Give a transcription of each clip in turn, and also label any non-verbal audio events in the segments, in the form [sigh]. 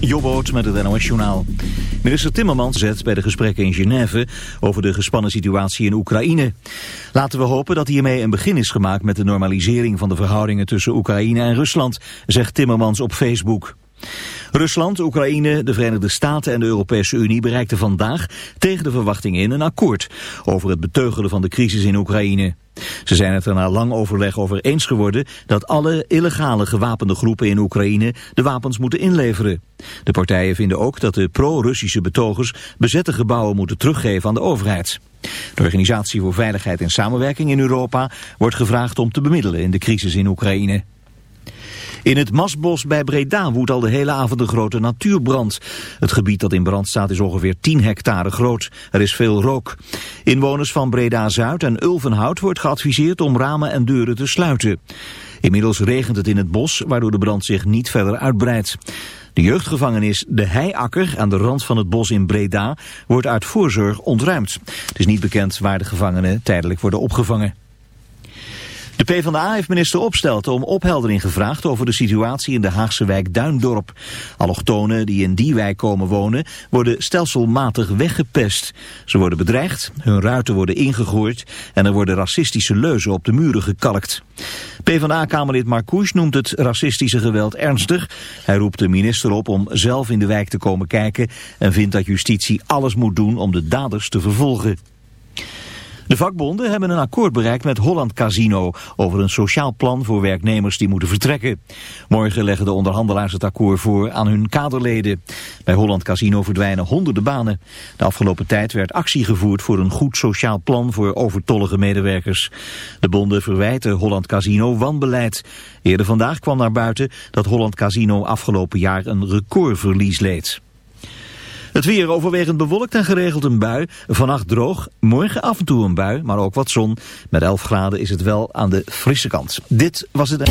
Jobboot met het NOS Journaal. Minister Timmermans zet bij de gesprekken in Genève over de gespannen situatie in Oekraïne. Laten we hopen dat hiermee een begin is gemaakt met de normalisering van de verhoudingen tussen Oekraïne en Rusland, zegt Timmermans op Facebook. Rusland, Oekraïne, de Verenigde Staten en de Europese Unie bereikten vandaag tegen de verwachtingen in een akkoord over het beteugelen van de crisis in Oekraïne. Ze zijn het er na lang overleg over eens geworden dat alle illegale gewapende groepen in Oekraïne de wapens moeten inleveren. De partijen vinden ook dat de pro-Russische betogers bezette gebouwen moeten teruggeven aan de overheid. De Organisatie voor Veiligheid en Samenwerking in Europa wordt gevraagd om te bemiddelen in de crisis in Oekraïne. In het Masbos bij Breda woedt al de hele avond een grote natuurbrand. Het gebied dat in brand staat is ongeveer 10 hectare groot. Er is veel rook. Inwoners van Breda-Zuid en Ulvenhout wordt geadviseerd om ramen en deuren te sluiten. Inmiddels regent het in het bos, waardoor de brand zich niet verder uitbreidt. De jeugdgevangenis De Heiakker aan de rand van het bos in Breda wordt uit voorzorg ontruimd. Het is niet bekend waar de gevangenen tijdelijk worden opgevangen. De PvdA heeft minister Opstelten om opheldering gevraagd over de situatie in de Haagse wijk Duindorp. Allochtonen die in die wijk komen wonen worden stelselmatig weggepest. Ze worden bedreigd, hun ruiten worden ingegooid en er worden racistische leuzen op de muren gekalkt. PvdA-kamerlid Marcouch noemt het racistische geweld ernstig. Hij roept de minister op om zelf in de wijk te komen kijken en vindt dat justitie alles moet doen om de daders te vervolgen. De vakbonden hebben een akkoord bereikt met Holland Casino over een sociaal plan voor werknemers die moeten vertrekken. Morgen leggen de onderhandelaars het akkoord voor aan hun kaderleden. Bij Holland Casino verdwijnen honderden banen. De afgelopen tijd werd actie gevoerd voor een goed sociaal plan voor overtollige medewerkers. De bonden verwijten Holland Casino wanbeleid. Eerder vandaag kwam naar buiten dat Holland Casino afgelopen jaar een recordverlies leed. Het weer overwegend bewolkt en geregeld een bui. Vannacht droog, morgen af en toe een bui, maar ook wat zon. Met 11 graden is het wel aan de frisse kant. Dit was het...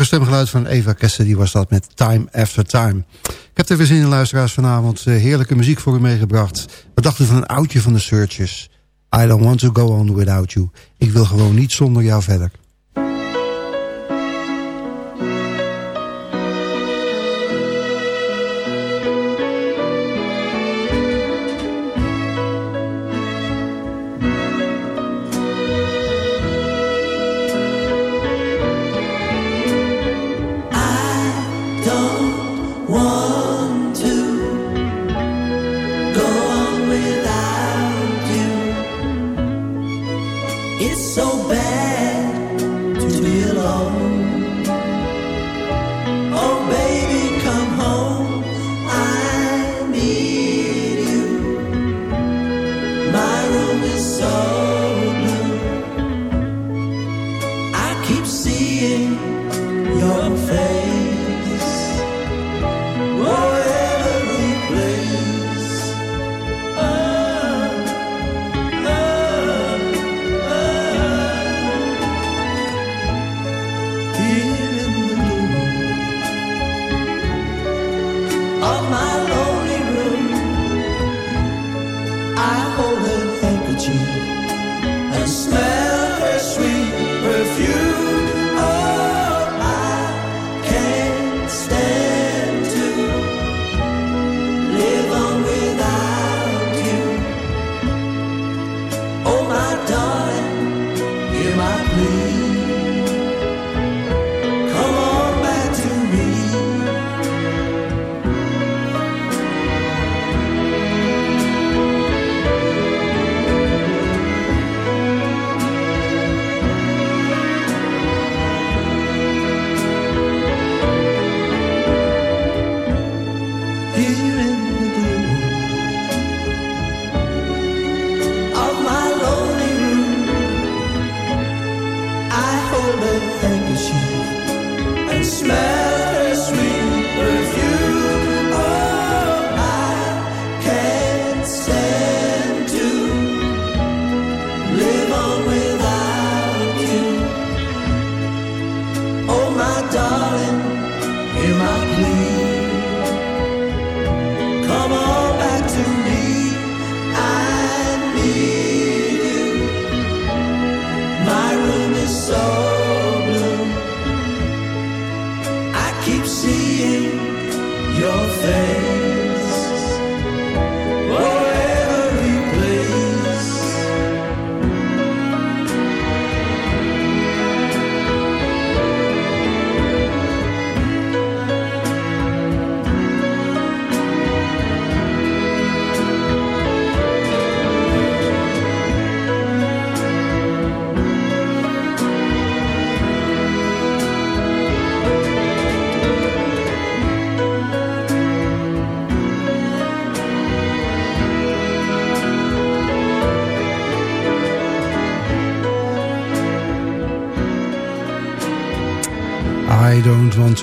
Stemgeluid van Eva die was dat met Time After Time. Ik heb er weer zin in, luisteraars, vanavond. Uh, heerlijke muziek voor u meegebracht. Wat dacht u van een oudje van de Searches? I don't want to go on without you. Ik wil gewoon niet zonder jou verder.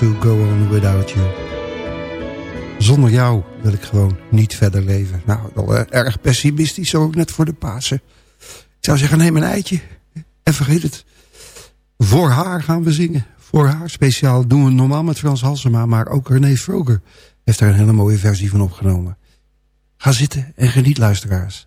To go on without you. Zonder jou wil ik gewoon niet verder leven. Nou, wel uh, erg pessimistisch zo net voor de Pasen. Ik zou zeggen, neem een eitje en vergeet het. Voor haar gaan we zingen. Voor haar speciaal doen we normaal met Frans Halsema... maar ook René Froger heeft daar een hele mooie versie van opgenomen. Ga zitten en geniet, luisteraars.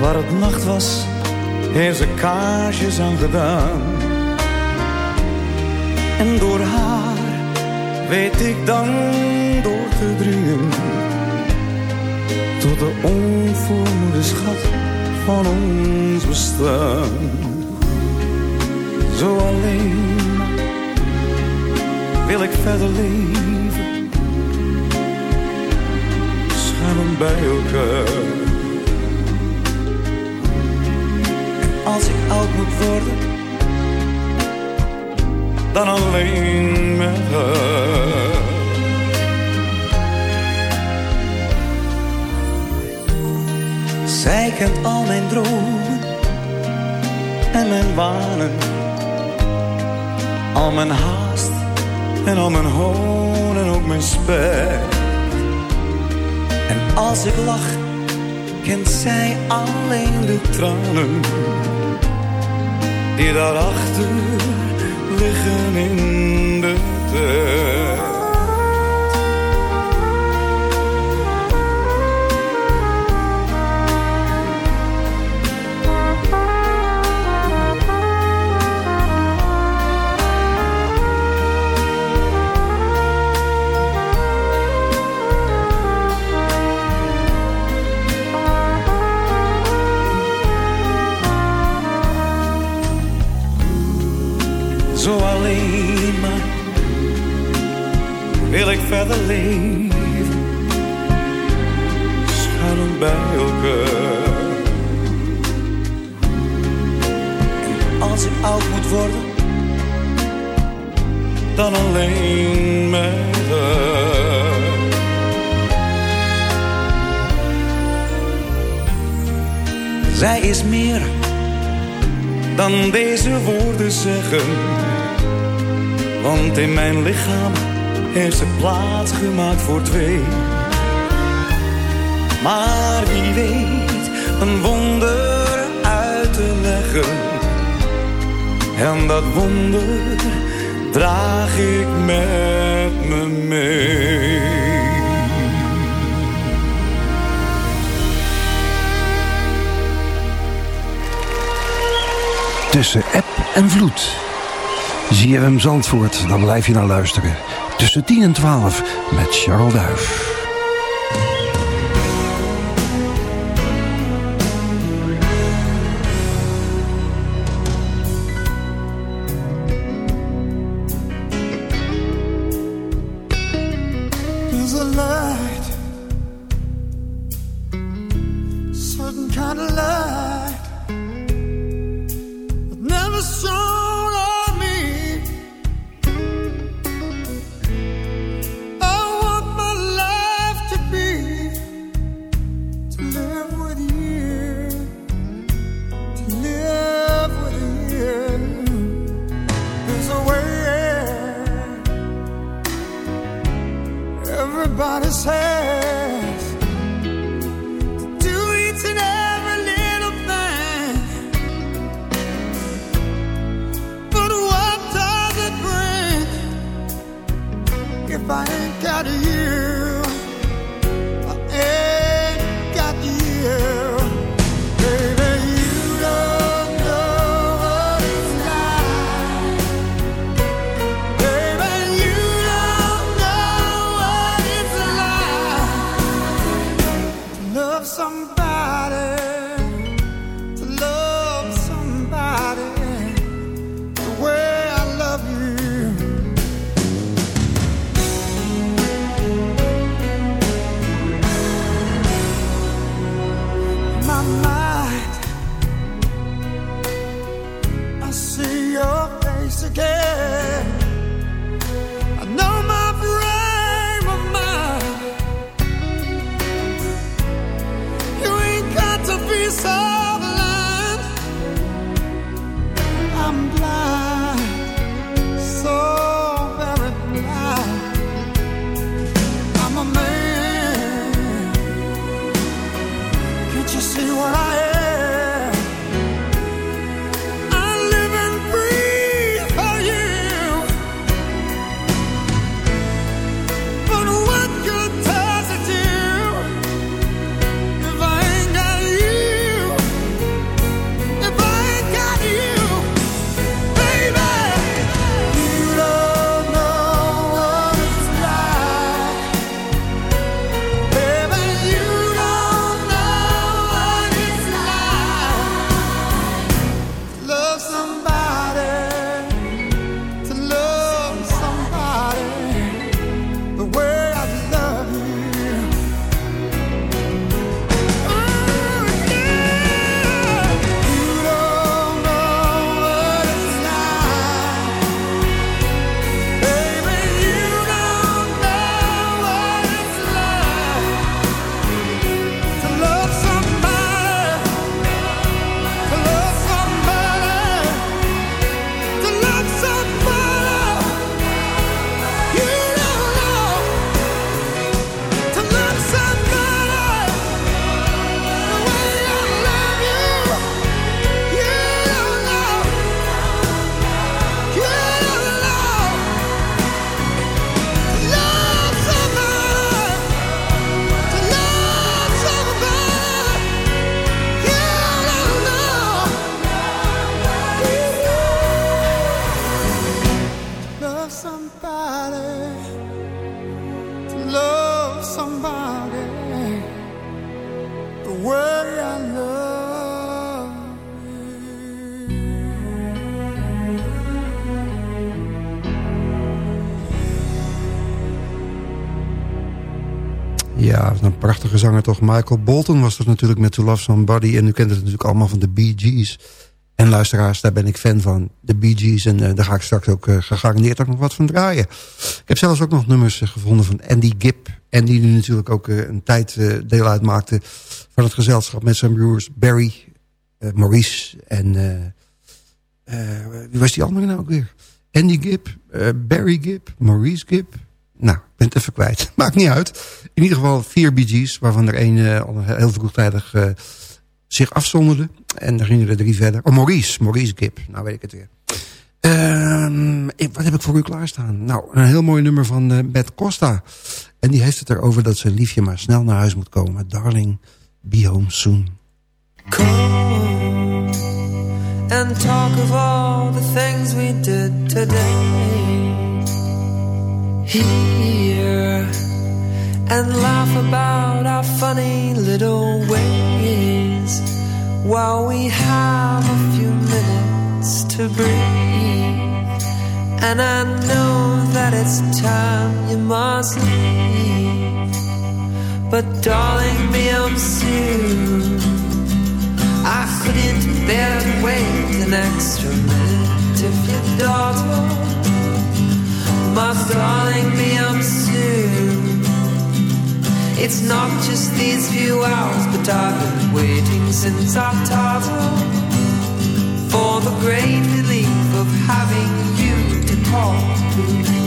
waar het nacht was, heeft ze kaarsjes aan gedaan. En door haar weet ik dan door te dringen tot de onvoormoede schat van ons bestaan. Zo alleen wil ik verder leven, schuilen bij elkaar. Als ik oud moet worden, dan alleen met haar. Zij kent al mijn dromen en mijn wanen, al mijn haast en al mijn hoon en ook mijn spijt. En als ik lach, kent zij alleen de tranen die daarachter liggen in de tijd. Verder bij. En als ik oud moet worden, dan alleen met haar. Zij is meer dan deze woorden zeggen. Want in mijn lichaam heeft ze plaats gemaakt voor twee. Maar wie weet een wonder uit te leggen. En dat wonder draag ik met me mee. Tussen app en vloed. Zie je hem Zandvoort, dan blijf je naar luisteren tussen 10 en 12 met Charles Duif. Ja, een prachtige zanger toch. Michael Bolton was dat natuurlijk met To Love Somebody. En u kent het natuurlijk allemaal van de Bee Gees. En luisteraars, daar ben ik fan van. De Bee Gees. En uh, daar ga ik straks ook uh, gegarandeerd ook nog wat van draaien. Ik heb zelfs ook nog nummers uh, gevonden van Andy Gibb. En die natuurlijk ook een tijd deel uitmaakte van het gezelschap met zijn broers Barry, Maurice en... wie was die andere nou ook weer? Andy Gibb, Barry Gibb, Maurice Gibb... Nou, ben het even kwijt. [laughs] Maakt niet uit. In ieder geval vier BG's, waarvan er één uh, al heel vroegtijdig uh, zich afzonderde. En dan gingen er drie verder. Oh, Maurice. Maurice Gibb. Nou weet ik het weer. Uh, wat heb ik voor u klaarstaan? Nou, een heel mooi nummer van uh, Beth Costa. En die heeft het erover dat zijn liefje maar snel naar huis moet komen. Darling, be home soon. Come and talk of all the things we did today. Here and laugh about our funny little ways while we have a few minutes to breathe. And I know that it's time you must leave, but darling, me, I'm soon. I couldn't bear to wait an extra minute if your daughter my darling, be home soon. It's not just these few hours, but I've been waiting since taught for the great relief of having you to talk to.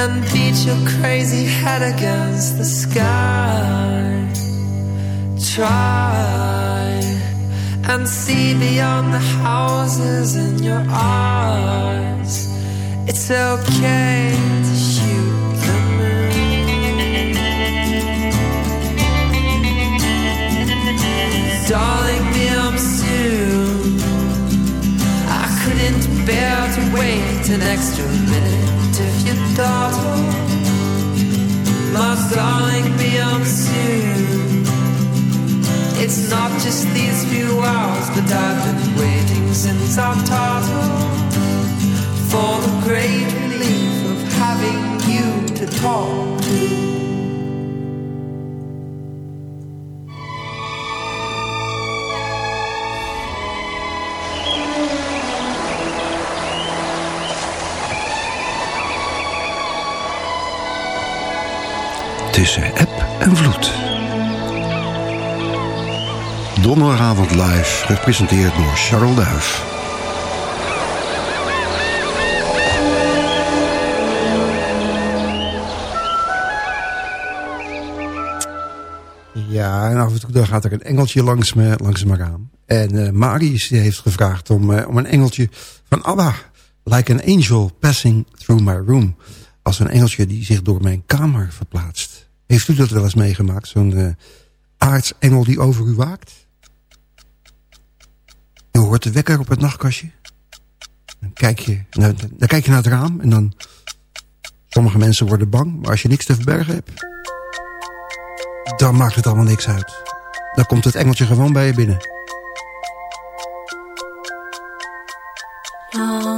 and beat your crazy head against the sky. Try and see beyond the houses in your eyes. It's okay to shoot the moon. Darling, be soon. I couldn't bear to wait an extra minute if you thought My darling me on soon, It's not just these few hours, but I've been waiting since I've toddled for the great relief of having you to talk to. Tussen app en vloed. Donderdagavond live, gepresenteerd door Charles Duif. Ja, en af en toe gaat er een engeltje langs me, langs me raam. En uh, heeft gevraagd om, uh, om een engeltje van ABBA. Like an angel passing through my room. Als een engeltje die zich door mijn kamer verplaatst. Heeft u dat wel eens meegemaakt? Zo'n uh, aartsengel die over u waakt? Je hoort de wekker op het nachtkastje. Dan kijk je, dan, dan kijk je naar het raam en dan... Sommige mensen worden bang, maar als je niks te verbergen hebt... dan maakt het allemaal niks uit. Dan komt het engeltje gewoon bij je binnen. Long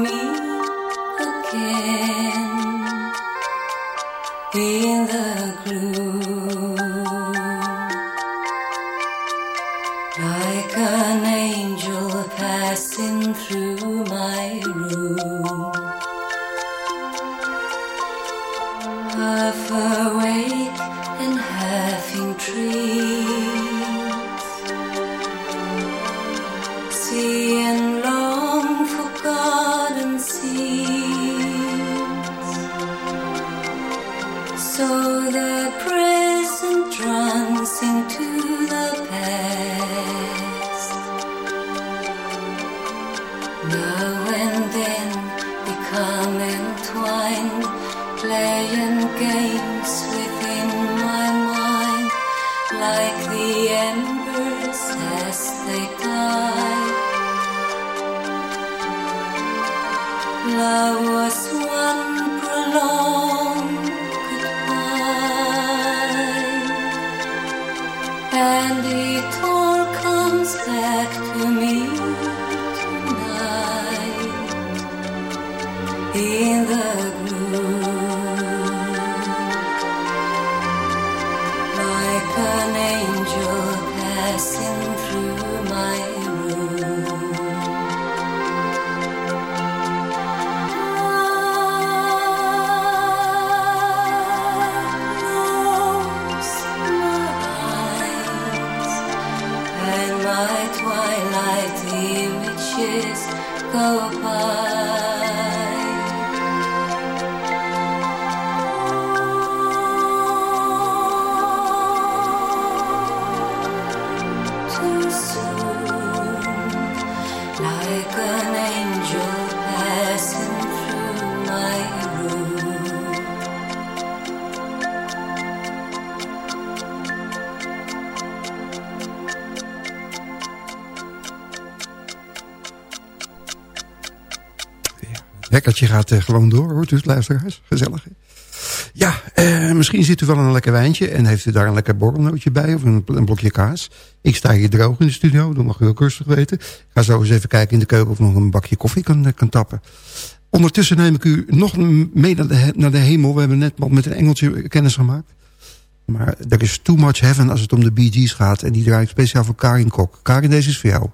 like the embers as they die. Love was Wekkertje gaat eh, gewoon door, hoort u het luisteraars? Gezellig. Ja, eh, misschien zit u wel een lekker wijntje... en heeft u daar een lekker borrelnootje bij of een, blokje kaas. Ik sta hier droog in de studio, dat mag u ook rustig weten. Ga zo eens even kijken in de keuken of nog een bakje koffie kan, eh, kan tappen. Ondertussen neem ik u nog mee naar de, hemel. We hebben net met een engeltje kennis gemaakt. Maar er is too much heaven als het om de Gees gaat. En die draai ik speciaal voor Karin Kok. Karin, deze is voor jou.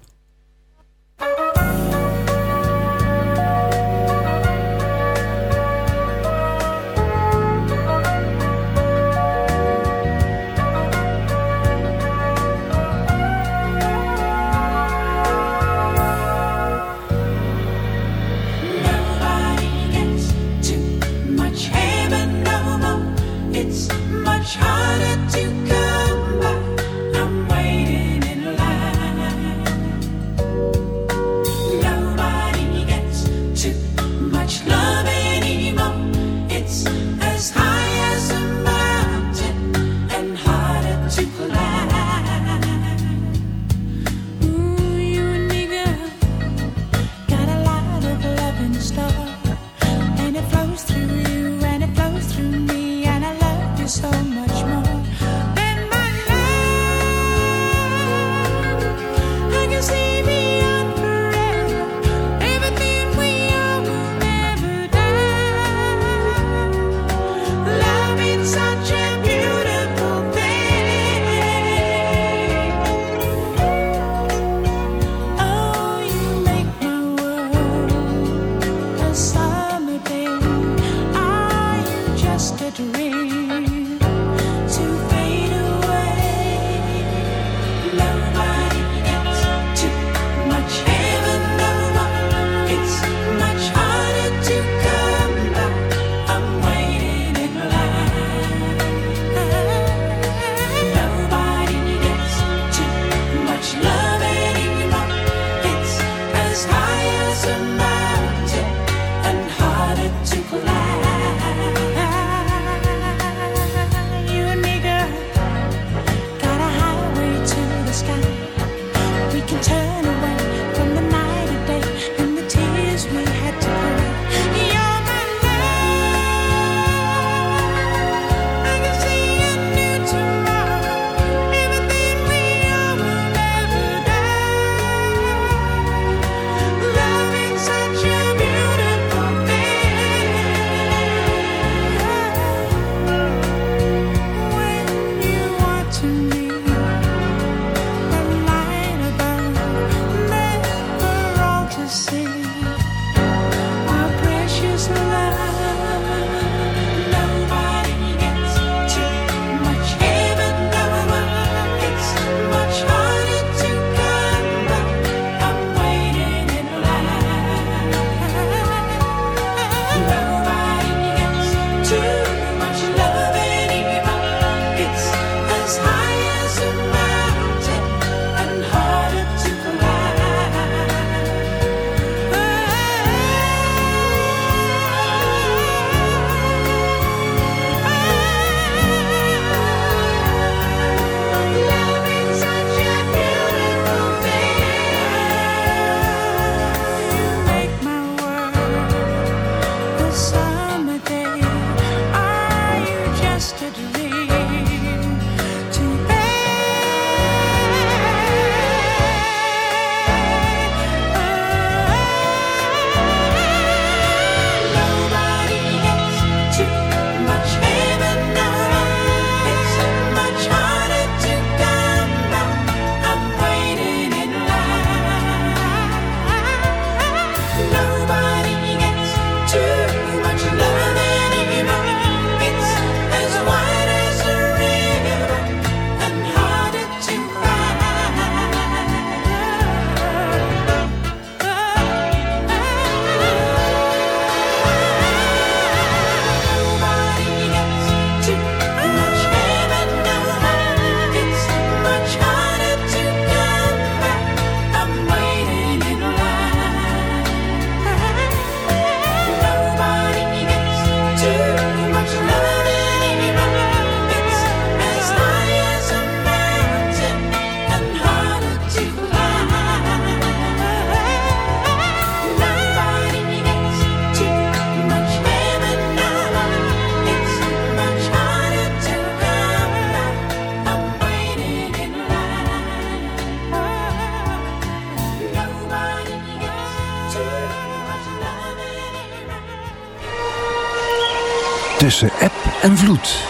En vloed.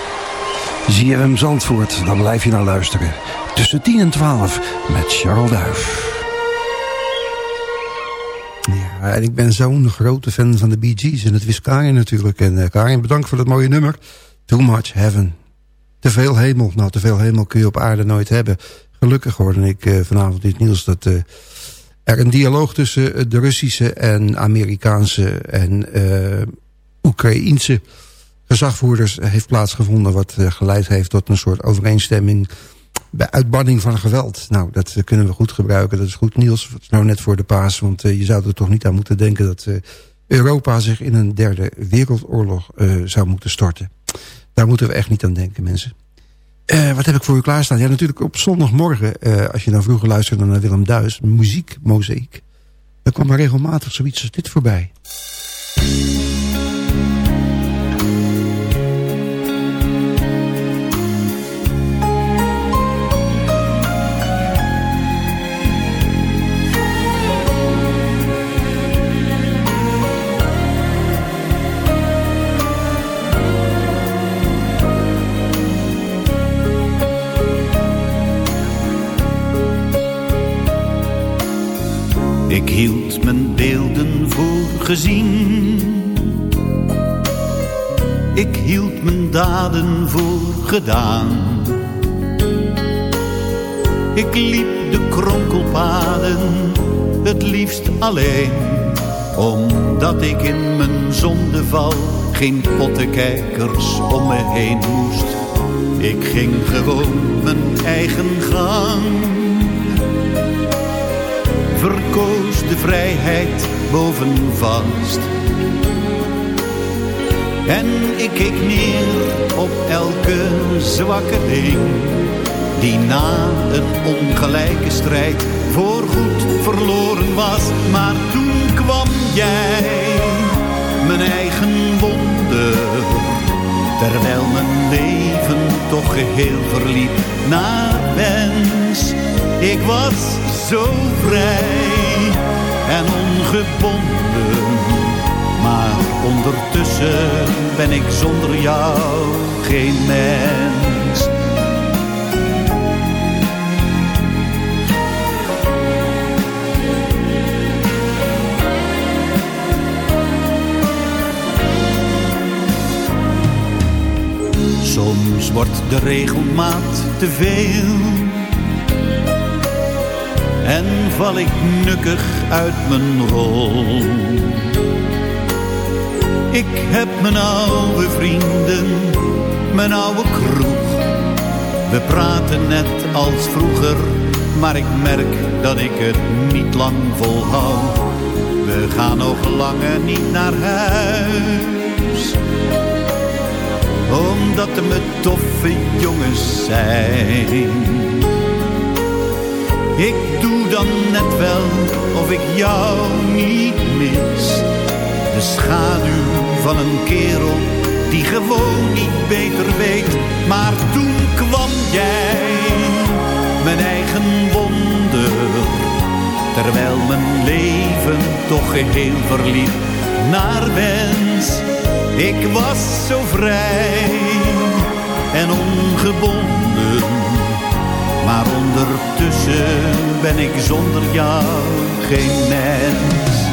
ZFM Zandvoort, dan blijf je naar luisteren. Tussen 10 en 12 met Charles Duif. Ja, en ik ben zo'n grote fan van de Bee Gees. En het wist Karin natuurlijk. En uh, Karin, bedankt voor dat mooie nummer. Too much heaven. Te veel hemel. Nou, te veel hemel kun je op aarde nooit hebben. Gelukkig hoorde ik uh, vanavond in het nieuws dat... Uh, er een dialoog tussen de Russische en Amerikaanse en Oekraïense gezagvoerders heeft plaatsgevonden... wat eh, geleid heeft tot een soort overeenstemming bij uitbanning van geweld. Nou, dat eh, kunnen we goed gebruiken. Dat is goed nieuws. Nou net voor de paas. Want uh, je zou er toch niet aan moeten denken... dat Europa zich in een derde wereldoorlog zou moeten storten. Daar moeten we echt niet aan denken, mensen. wat heb ik voor u klaarstaan? Ja, natuurlijk op zondagmorgen... als je dan vroeger luisterde naar Willem Duis... muziek, mozaïek... dan kwam er regelmatig zoiets als dit voorbij. Alleen. Omdat ik in mijn zondeval geen pottenkijkers om me heen moest. Ik ging gewoon mijn eigen gang verkoos de vrijheid boven vast. En ik keek neer op elke zwakke ding, die na een ongelijke strijd voorgoed verloren was. Maar toen kwam jij, mijn eigen wonder, terwijl mijn leven toch geheel verliep naar wens. Ik was zo vrij en ongebonden. Maar ondertussen ben ik zonder jou geen mens. Soms wordt de regelmaat te veel en val ik nukkig uit mijn rol. Ik heb mijn oude vrienden, mijn oude kroeg, We praten net als vroeger, maar ik merk dat ik het niet lang volhoud. We gaan nog langer niet naar huis. Omdat er me toffe jongens zijn. Ik doe dan net wel of ik jou niet mis. De schaduw van een kerel die gewoon niet beter weet. Maar toen kwam jij, mijn eigen wonder. Terwijl mijn leven toch geheel verliep naar wens. Ik was zo vrij en ongebonden. Maar ondertussen ben ik zonder jou geen mens.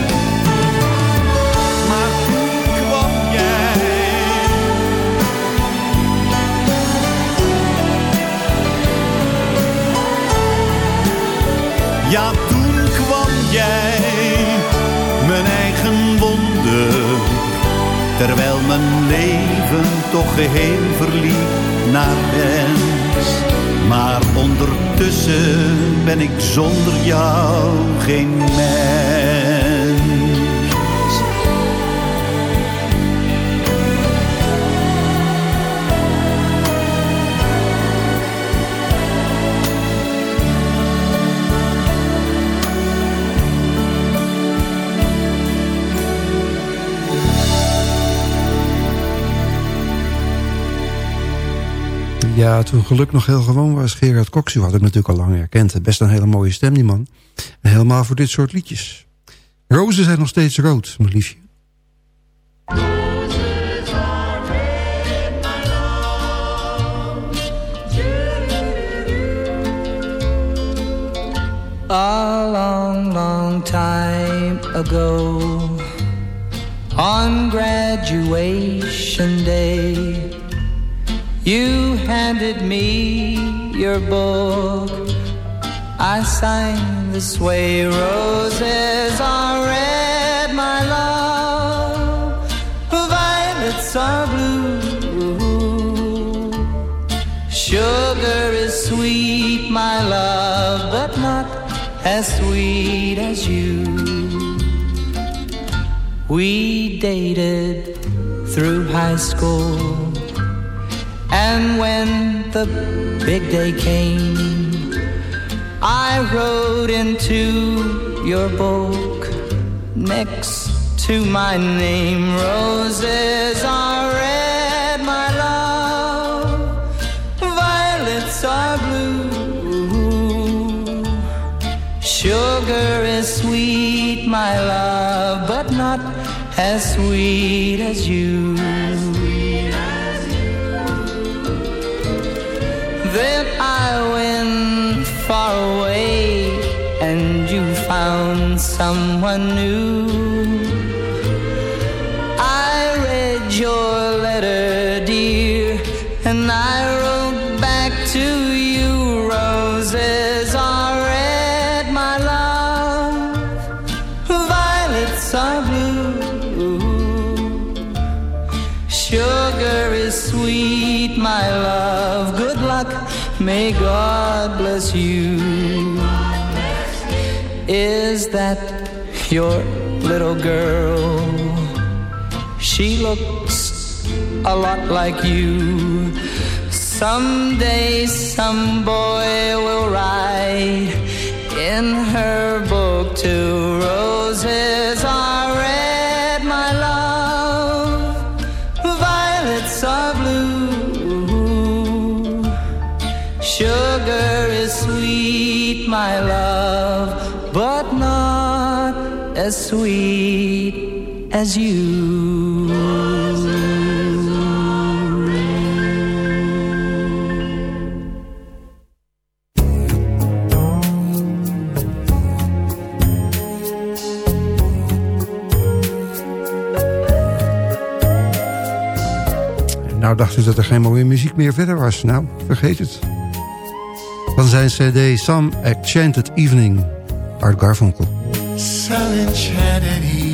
Ja, toen kwam jij, Terwijl mijn leven toch geheel verliep naar wens. Maar ondertussen ben ik zonder jou geen mens. Ja, toen geluk nog heel gewoon was. Gerard Cox, u had ik natuurlijk al lang herkend. Best een hele mooie stem, die man. En helemaal voor dit soort liedjes. Rozen zijn nog steeds rood, mijn liefje. A long, long time ago, on graduation day. You handed me your book. I signed this way. Roses are red, my love. Violets are blue. Sugar is sweet, my love, but not as sweet as you. We dated through high school and when the big day came, I wrote into your book next to my name. Roses are red, my love, violets are blue. Sugar is sweet, my love, but not as sweet as you. I far away and you found someone new. Your little girl? She looks a lot like you. Someday some boy will write in her book two roses are as sweet as you. Nou dacht u dat er geen mooie muziek meer verder was. Nou, vergeet het. Van zijn cd Some Enchanted Evening, Art Garfunkel. Some enchanted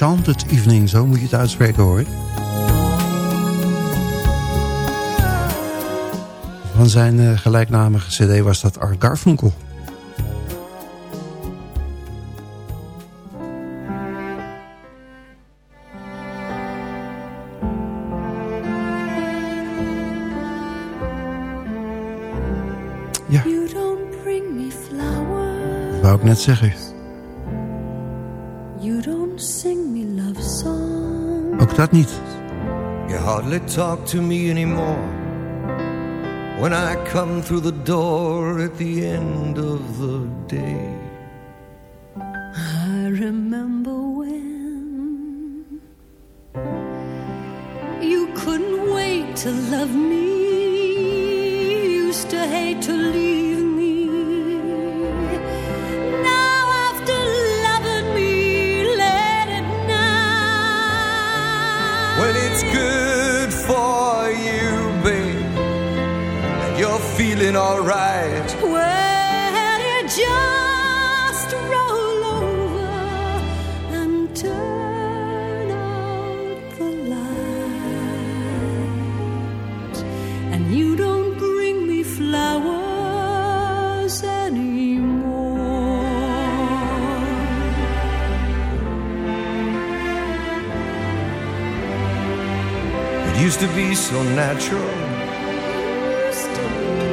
Enchanted Evening, zo moet je het uitspreken hoor. Van zijn eh, gelijknamige cd was dat Art Garfunkel. Ja, dat wou ik net zeggen. Dat niet. You hardly talk to me anymore when I come through the door at the end of the day. You're feeling alright. Well, you just roll over and turn out the light. And you don't bring me flowers anymore. It used to be so natural.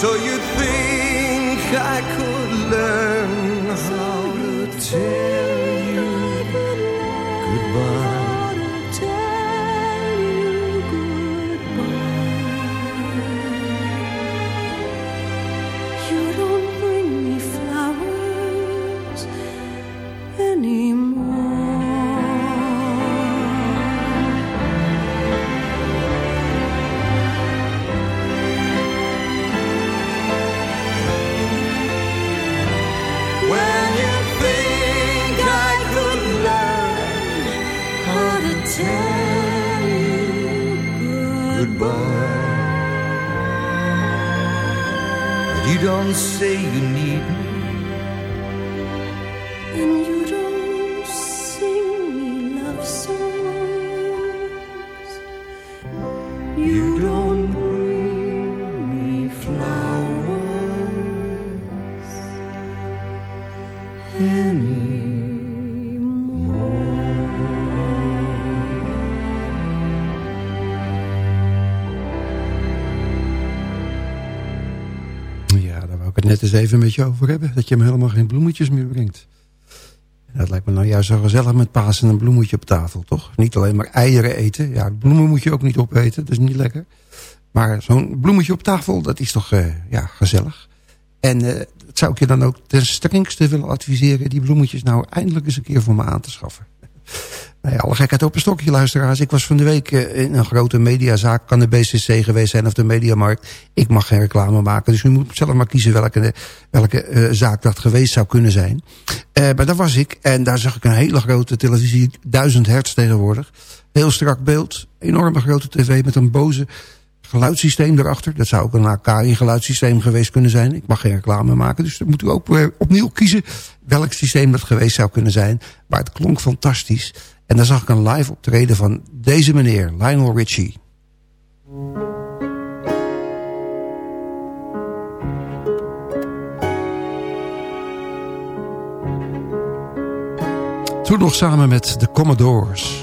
So you think I could learn say you need eens even met je over hebben. Dat je hem helemaal geen bloemetjes meer brengt. En dat lijkt me nou juist zo gezellig met Pasen een bloemetje op tafel, toch? Niet alleen maar eieren eten. Ja, bloemen moet je ook niet opeten, dat is niet lekker. Maar zo'n bloemetje op tafel, dat is toch eh, ja, gezellig. En eh, dat zou ik je dan ook ten strengste willen adviseren... die bloemetjes nou eindelijk eens een keer voor me aan te schaffen. Nou ja, alle gekheid op een stokje, luisteraars. Ik was van de week eh, in een grote mediazaak. Kan de BCC geweest zijn of de Mediamarkt. Ik mag geen reclame maken. Dus u moet zelf maar kiezen welke, welke eh, zaak dat geweest zou kunnen zijn. Eh, maar daar was ik. En daar zag ik een hele grote televisie. 1000 hertz tegenwoordig. Heel strak beeld. Enorme grote tv met een boze geluidssysteem erachter. Dat zou ook een Akari geluidssysteem geweest kunnen zijn. Ik mag geen reclame maken. Dus dan moet u ook opnieuw kiezen welk systeem dat geweest zou kunnen zijn. Maar het klonk fantastisch. En dan zag ik een live optreden van deze meneer, Lionel Richie. Toen nog samen met de Commodores.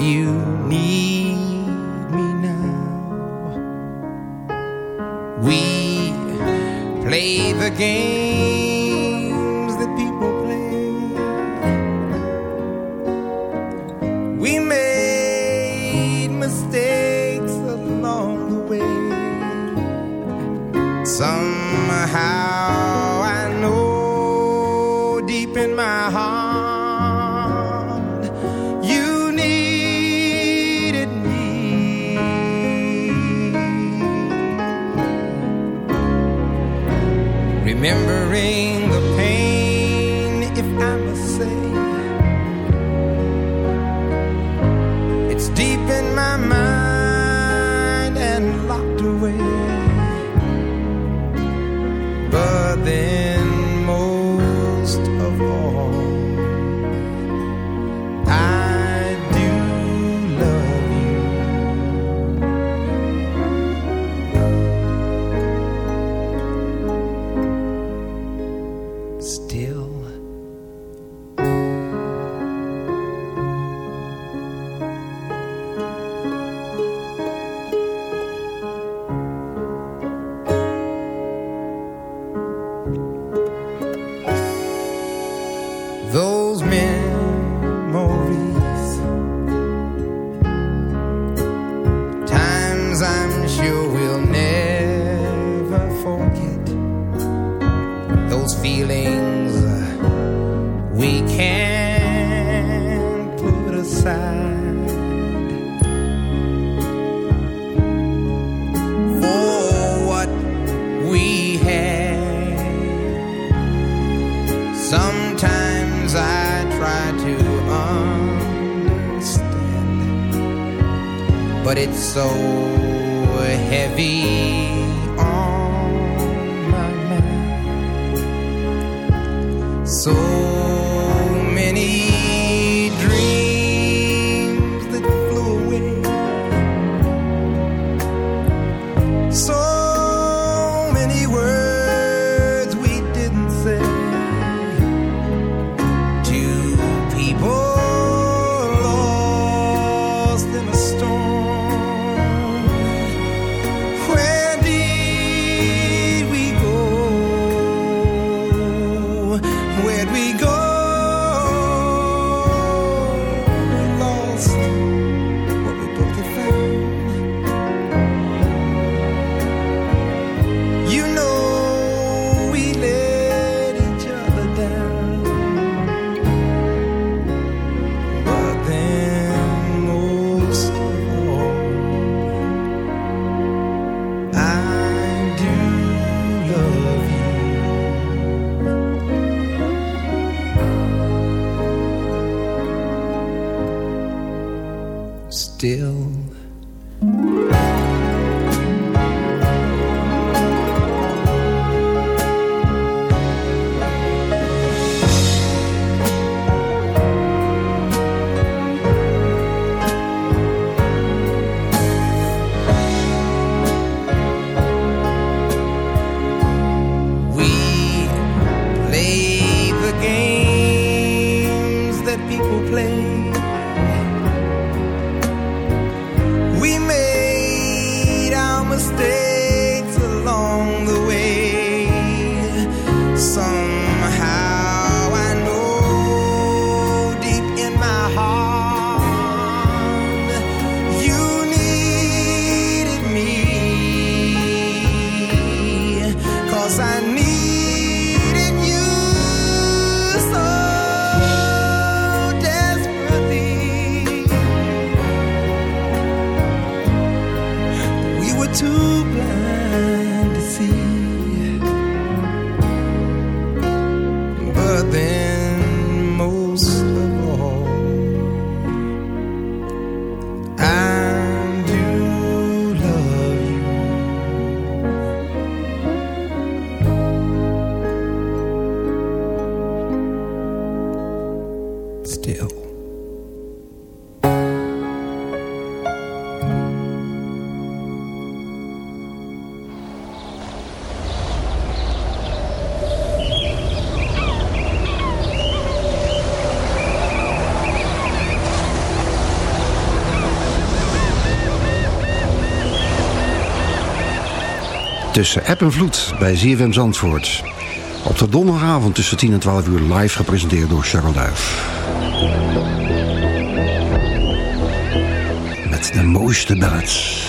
you need me now. We play the games so Tussen app en vloed bij ZFM Zandvoort. Op de donderdagavond tussen 10 en 12 uur live gepresenteerd door Charles Duif. Met de mooiste ballads.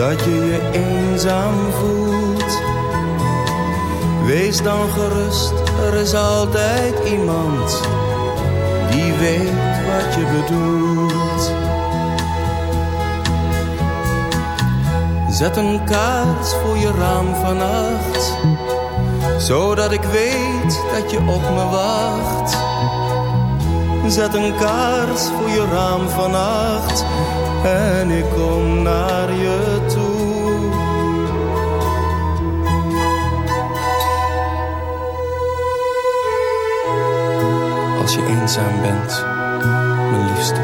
dat je je eenzaam voelt. Wees dan gerust, er is altijd iemand die weet wat je bedoelt. Zet een kaart voor je raam vannacht, zodat ik weet dat je op me wacht. Zet een kaart voor je raam vannacht en ik kom naar je Als je eenzaam bent, mijn liefste,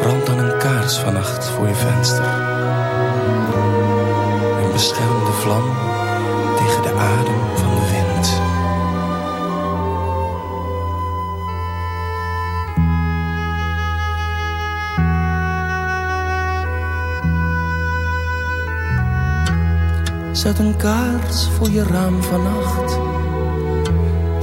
brand dan een kaars vannacht voor je venster. En bescherm de vlam tegen de adem van de wind. Zet een kaars voor je raam vannacht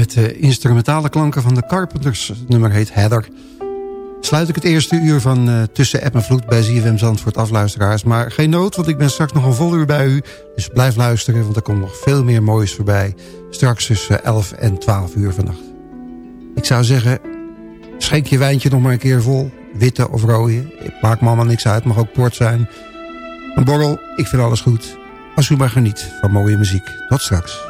Met de instrumentale klanken van de Carpenters, nummer heet Heather... sluit ik het eerste uur van uh, Tussen App en Vloed bij ZFM Zandvoort afluisteraars. Maar geen nood, want ik ben straks nog een vol uur bij u. Dus blijf luisteren, want er komt nog veel meer moois voorbij. Straks tussen 11 en 12 uur vannacht. Ik zou zeggen, schenk je wijntje nog maar een keer vol. Witte of rode, maakt allemaal niks uit, mag ook port zijn. Een borrel, ik vind alles goed. Als u maar geniet van mooie muziek. Tot straks.